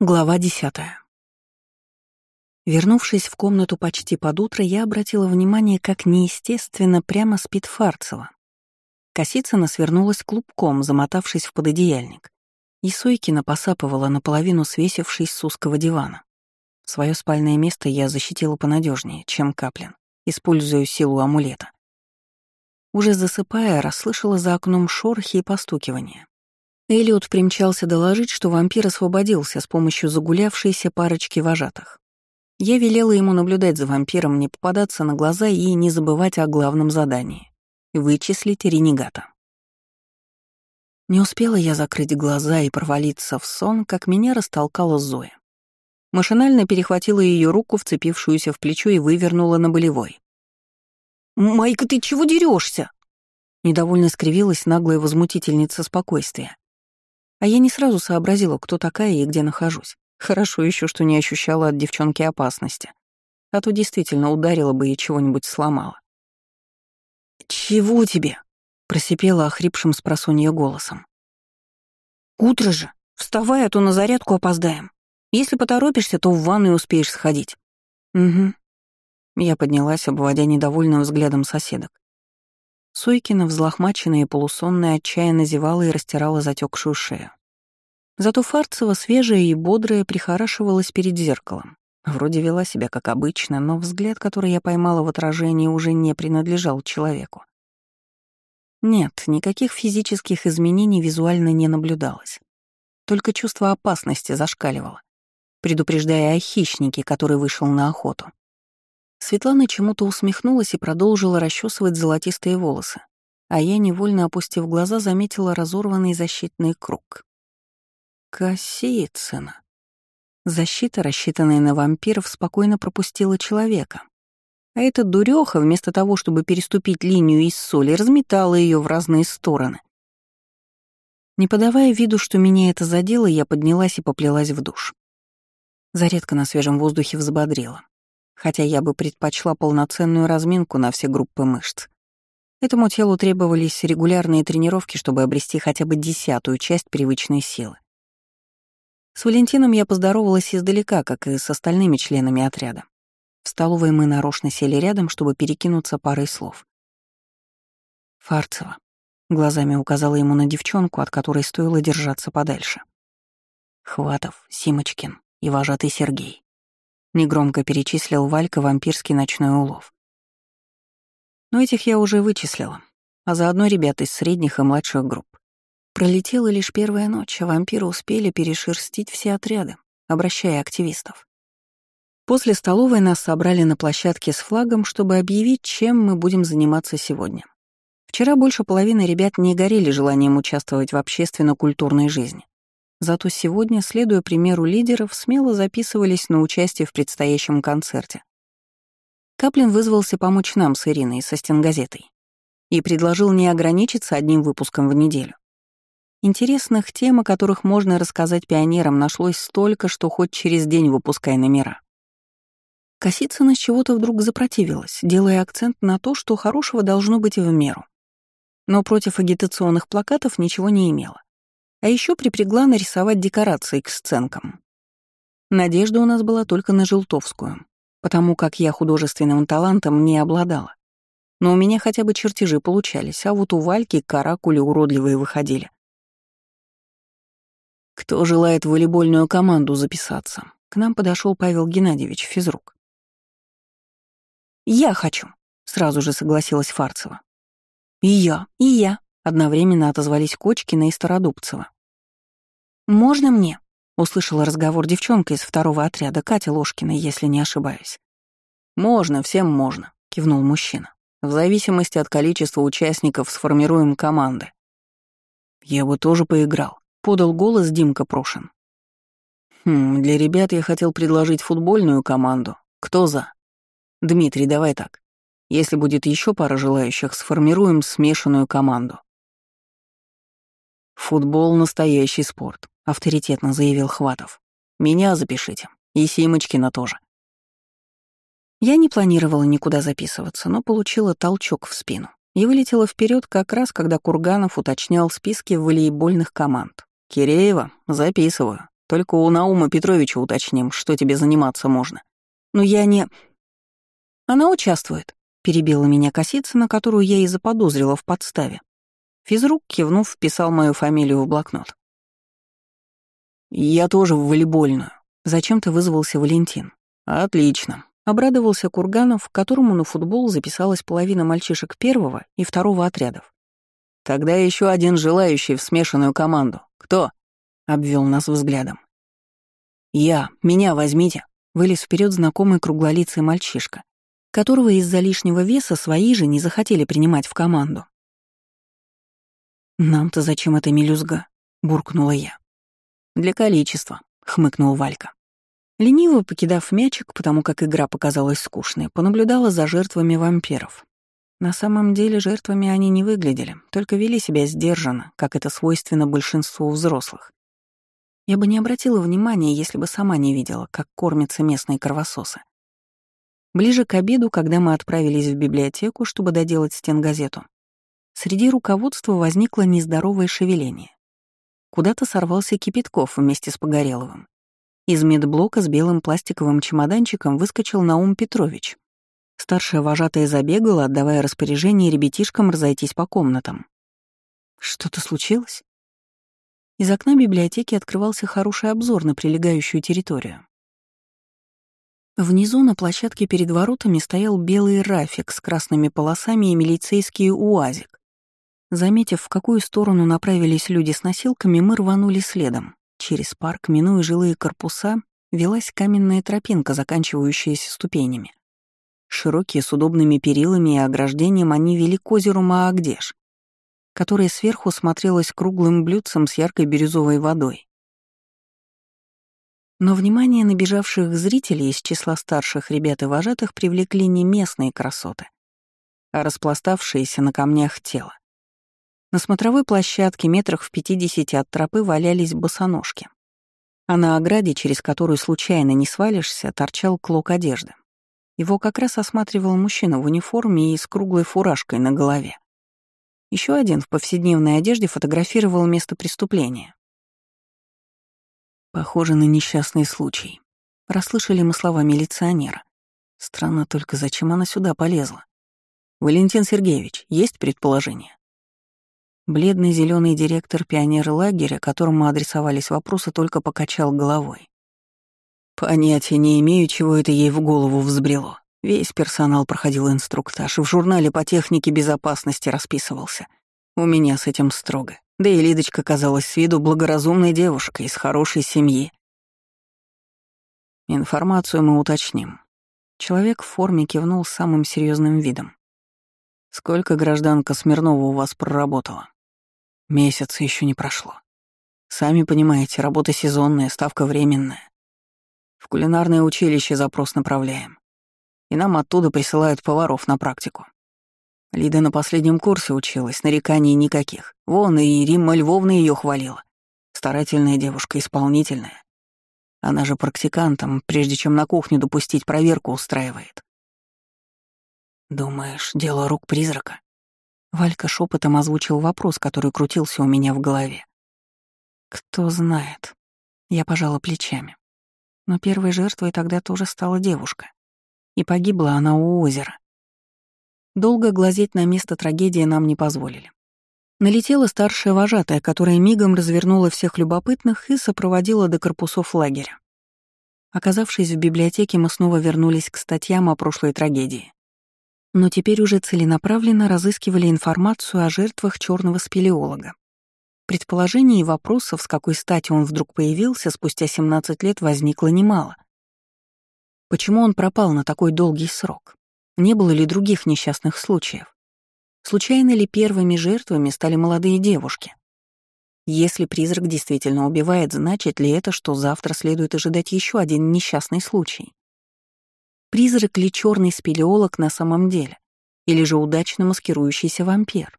Глава десятая. Вернувшись в комнату почти под утро, я обратила внимание, как неестественно прямо спит Фарцева. Косицына свернулась клубком, замотавшись в пододеяльник, и Сойкина посапывала наполовину свесившись с узкого дивана. Свое спальное место я защитила понадежнее, чем Каплин, используя силу амулета. Уже засыпая, расслышала за окном шорохи и постукивания. Элliot примчался доложить, что вампир освободился с помощью загулявшейся парочки вожатых. Я велела ему наблюдать за вампиром, не попадаться на глаза и не забывать о главном задании — вычислить ренегата. Не успела я закрыть глаза и провалиться в сон, как меня растолкала Зоя. Машинально перехватила ее руку, вцепившуюся в плечо, и вывернула на болевой. «Майка, ты чего дерешься? Недовольно скривилась наглая возмутительница спокойствия. А я не сразу сообразила, кто такая и где нахожусь. Хорошо еще, что не ощущала от девчонки опасности. А то действительно ударила бы и чего-нибудь сломала. «Чего тебе?» — просипела охрипшим с просонья голосом. «Утро же! Вставай, а то на зарядку опоздаем. Если поторопишься, то в ванную успеешь сходить». «Угу». Я поднялась, обводя недовольным взглядом соседок. Сойкина, взлохмаченная и полусонная, отчаянно зевала и растирала затекшую шею. Зато Фарцева, свежая и бодрая, прихорашивалась перед зеркалом. Вроде вела себя как обычно, но взгляд, который я поймала в отражении, уже не принадлежал человеку. Нет, никаких физических изменений визуально не наблюдалось. Только чувство опасности зашкаливало, предупреждая о хищнике, который вышел на охоту. Светлана чему-то усмехнулась и продолжила расчесывать золотистые волосы, а я, невольно опустив глаза, заметила разорванный защитный круг. Косицына. Защита, рассчитанная на вампиров, спокойно пропустила человека. А эта дуреха, вместо того, чтобы переступить линию из соли, разметала ее в разные стороны. Не подавая виду, что меня это задело, я поднялась и поплелась в душ. Зарядка на свежем воздухе взбодрила хотя я бы предпочла полноценную разминку на все группы мышц. Этому телу требовались регулярные тренировки, чтобы обрести хотя бы десятую часть привычной силы. С Валентином я поздоровалась издалека, как и с остальными членами отряда. В столовой мы нарочно сели рядом, чтобы перекинуться парой слов. «Фарцева», — глазами указала ему на девчонку, от которой стоило держаться подальше. «Хватов, Симочкин и вожатый Сергей». Негромко перечислил Валька вампирский ночной улов. Но этих я уже вычислила, а заодно ребят из средних и младших групп. Пролетела лишь первая ночь, а вампиры успели перешерстить все отряды, обращая активистов. После столовой нас собрали на площадке с флагом, чтобы объявить, чем мы будем заниматься сегодня. Вчера больше половины ребят не горели желанием участвовать в общественно-культурной жизни. Зато сегодня, следуя примеру лидеров, смело записывались на участие в предстоящем концерте. Каплин вызвался помочь нам с Ириной со стенгазетой и предложил не ограничиться одним выпуском в неделю. Интересных тем, о которых можно рассказать пионерам, нашлось столько, что хоть через день выпускай номера. Косицына с чего-то вдруг запротивилась, делая акцент на то, что хорошего должно быть в меру. Но против агитационных плакатов ничего не имела. А еще припрягла нарисовать декорации к сценкам. Надежда у нас была только на Желтовскую, потому как я художественным талантом не обладала. Но у меня хотя бы чертежи получались, а вот у Вальки каракули уродливые выходили. Кто желает в волейбольную команду записаться? К нам подошел Павел Геннадьевич, физрук. «Я хочу», — сразу же согласилась Фарцева. «И я, и я», Одновременно отозвались Кочкина и Стародубцева. «Можно мне?» — услышала разговор девчонка из второго отряда, Катя Ложкина, если не ошибаюсь. «Можно, всем можно», — кивнул мужчина. «В зависимости от количества участников сформируем команды». «Я бы тоже поиграл», — подал голос Димка Прошин. «Хм, для ребят я хотел предложить футбольную команду. Кто за?» «Дмитрий, давай так. Если будет еще пара желающих, сформируем смешанную команду». «Футбол — настоящий спорт», — авторитетно заявил Хватов. «Меня запишите. И Симочкина тоже». Я не планировала никуда записываться, но получила толчок в спину и вылетела вперед как раз, когда Курганов уточнял списки волейбольных команд. «Киреева, записываю. Только у Наума Петровича уточним, что тебе заниматься можно. Но я не... Она участвует, перебила меня косица, на которую я и заподозрила в подставе. Физрук, кивнув, вписал мою фамилию в блокнот. «Я тоже в волейбольную», — зачем-то вызвался Валентин. «Отлично», — обрадовался Курганов, которому на футбол записалась половина мальчишек первого и второго отрядов. «Тогда еще один желающий в смешанную команду. Кто?» — обвел нас взглядом. «Я, меня возьмите», — вылез вперед знакомый круглолицый мальчишка, которого из-за лишнего веса свои же не захотели принимать в команду. «Нам-то зачем эта мелюзга?» — буркнула я. «Для количества», — хмыкнул Валька. Лениво покидав мячик, потому как игра показалась скучной, понаблюдала за жертвами вампиров. На самом деле жертвами они не выглядели, только вели себя сдержанно, как это свойственно большинству взрослых. Я бы не обратила внимания, если бы сама не видела, как кормятся местные кровососы. Ближе к обеду, когда мы отправились в библиотеку, чтобы доделать стенгазету, Среди руководства возникло нездоровое шевеление. Куда-то сорвался Кипятков вместе с Погореловым. Из медблока с белым пластиковым чемоданчиком выскочил Наум Петрович. Старшая вожатая забегала, отдавая распоряжение ребятишкам разойтись по комнатам. Что-то случилось? Из окна библиотеки открывался хороший обзор на прилегающую территорию. Внизу на площадке перед воротами стоял белый рафик с красными полосами и милицейский уазик. Заметив, в какую сторону направились люди с носилками, мы рванули следом. Через парк, минуя жилые корпуса, велась каменная тропинка, заканчивающаяся ступенями. Широкие с удобными перилами и ограждением они вели к озеру Маагдеш, которое сверху смотрелось круглым блюдцем с яркой бирюзовой водой. Но внимание набежавших зрителей из числа старших ребят и вожатых привлекли не местные красоты, а распластавшиеся на камнях тело. На смотровой площадке метрах в пятидесяти от тропы валялись босоножки. А на ограде, через которую случайно не свалишься, торчал клок одежды. Его как раз осматривал мужчина в униформе и с круглой фуражкой на голове. Еще один в повседневной одежде фотографировал место преступления. Похоже на несчастный случай. Расслышали мы слова милиционера. Странно только, зачем она сюда полезла. Валентин Сергеевич, есть предположение? Бледный зеленый директор пионер-лагеря, которому адресовались вопросы, только покачал головой. Понятия не имею, чего это ей в голову взбрело. Весь персонал проходил инструктаж в журнале по технике безопасности расписывался. У меня с этим строго. Да и Лидочка казалась с виду благоразумной девушкой из хорошей семьи. Информацию мы уточним. Человек в форме кивнул самым серьезным видом. Сколько гражданка Смирнова у вас проработала? Месяца еще не прошло. Сами понимаете, работа сезонная, ставка временная. В кулинарное училище запрос направляем. И нам оттуда присылают поваров на практику. Лида на последнем курсе училась, нареканий никаких. Вон и Римма Львовна ее хвалила. Старательная девушка, исполнительная. Она же практикантом, прежде чем на кухню допустить, проверку устраивает. Думаешь, дело рук призрака? Валька шепотом озвучил вопрос, который крутился у меня в голове. Кто знает. Я пожала плечами. Но первой жертвой тогда тоже стала девушка. И погибла она у озера. Долго глазеть на место трагедии нам не позволили. Налетела старшая вожатая, которая мигом развернула всех любопытных и сопроводила до корпусов лагеря. Оказавшись в библиотеке, мы снова вернулись к статьям о прошлой трагедии но теперь уже целенаправленно разыскивали информацию о жертвах черного спелеолога. Предположений и вопросов, с какой стати он вдруг появился спустя 17 лет, возникло немало. Почему он пропал на такой долгий срок? Не было ли других несчастных случаев? Случайно ли первыми жертвами стали молодые девушки? Если призрак действительно убивает, значит ли это, что завтра следует ожидать еще один несчастный случай? Призрак ли черный спелеолог на самом деле? Или же удачно маскирующийся вампир?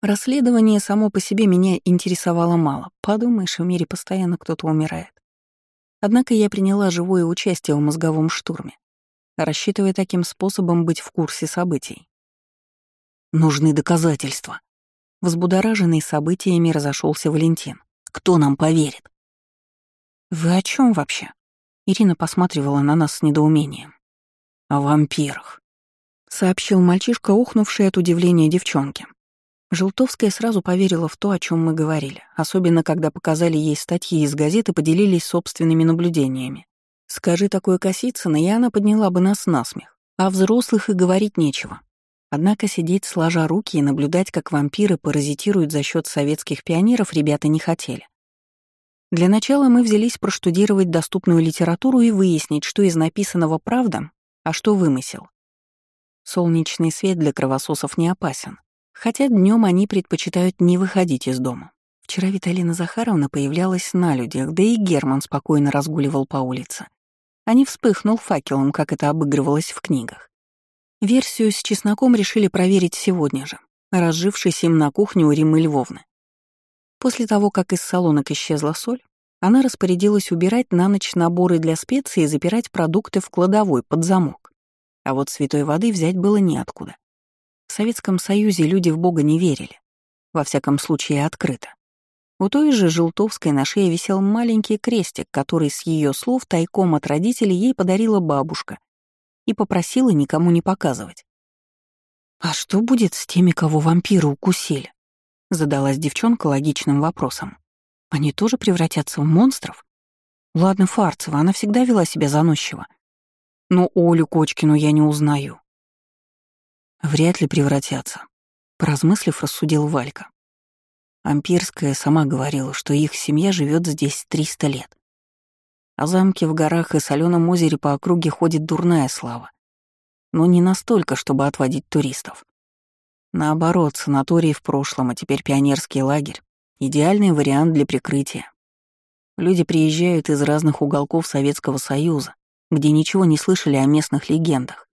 Расследование само по себе меня интересовало мало. Подумаешь, в мире постоянно кто-то умирает. Однако я приняла живое участие в мозговом штурме, рассчитывая таким способом быть в курсе событий. Нужны доказательства. Взбудораженный событиями разошелся Валентин. Кто нам поверит? Вы о чем вообще? Ирина посматривала на нас с недоумением. О вампирах, сообщил мальчишка, ухнувший от удивления девчонке. Желтовская сразу поверила в то, о чем мы говорили, особенно когда показали ей статьи из газет и поделились собственными наблюдениями. Скажи такое Косицына, и она подняла бы нас на смех, а взрослых и говорить нечего. Однако сидеть сложа руки и наблюдать, как вампиры паразитируют за счет советских пионеров, ребята не хотели. Для начала мы взялись проштудировать доступную литературу и выяснить, что из написанного правда, а что вымысел. Солнечный свет для кровососов не опасен, хотя днем они предпочитают не выходить из дома. Вчера Виталина Захаровна появлялась на людях, да и Герман спокойно разгуливал по улице. А не вспыхнул факелом, как это обыгрывалось в книгах. Версию с чесноком решили проверить сегодня же, разжившись им на кухне у Римы Львовны. После того, как из салонок исчезла соль, она распорядилась убирать на ночь наборы для специй и запирать продукты в кладовой под замок. А вот святой воды взять было неоткуда. В Советском Союзе люди в Бога не верили. Во всяком случае, открыто. У той же Желтовской на шее висел маленький крестик, который с ее слов тайком от родителей ей подарила бабушка и попросила никому не показывать. «А что будет с теми, кого вампиры укусили?» — задалась девчонка логичным вопросом. «Они тоже превратятся в монстров?» Ладно, Фарцева, она всегда вела себя заносчиво. Но Олю Кочкину я не узнаю. Вряд ли превратятся, поразмыслив, рассудил Валька. Ампирская сама говорила, что их семья живет здесь 300 лет. О замке в горах и соленом озере по округе ходит дурная слава. Но не настолько, чтобы отводить туристов. Наоборот, санаторий в прошлом, а теперь пионерский лагерь — идеальный вариант для прикрытия. Люди приезжают из разных уголков Советского Союза, где ничего не слышали о местных легендах.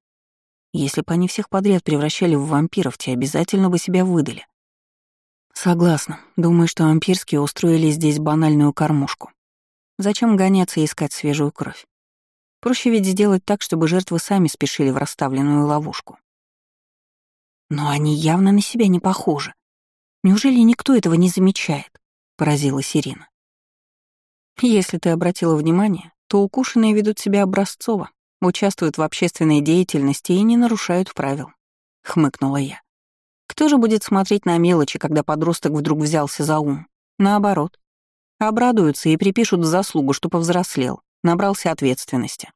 Если бы они всех подряд превращали в вампиров, те обязательно бы себя выдали. Согласна. Думаю, что вампирские устроили здесь банальную кормушку. Зачем гоняться и искать свежую кровь? Проще ведь сделать так, чтобы жертвы сами спешили в расставленную ловушку. Но они явно на себя не похожи. Неужели никто этого не замечает? Поразилась Ирина. Если ты обратила внимание, то укушенные ведут себя образцово, участвуют в общественной деятельности и не нарушают правил. Хмыкнула я. Кто же будет смотреть на мелочи, когда подросток вдруг взялся за ум? Наоборот. Обрадуются и припишут заслугу, что повзрослел, набрался ответственности.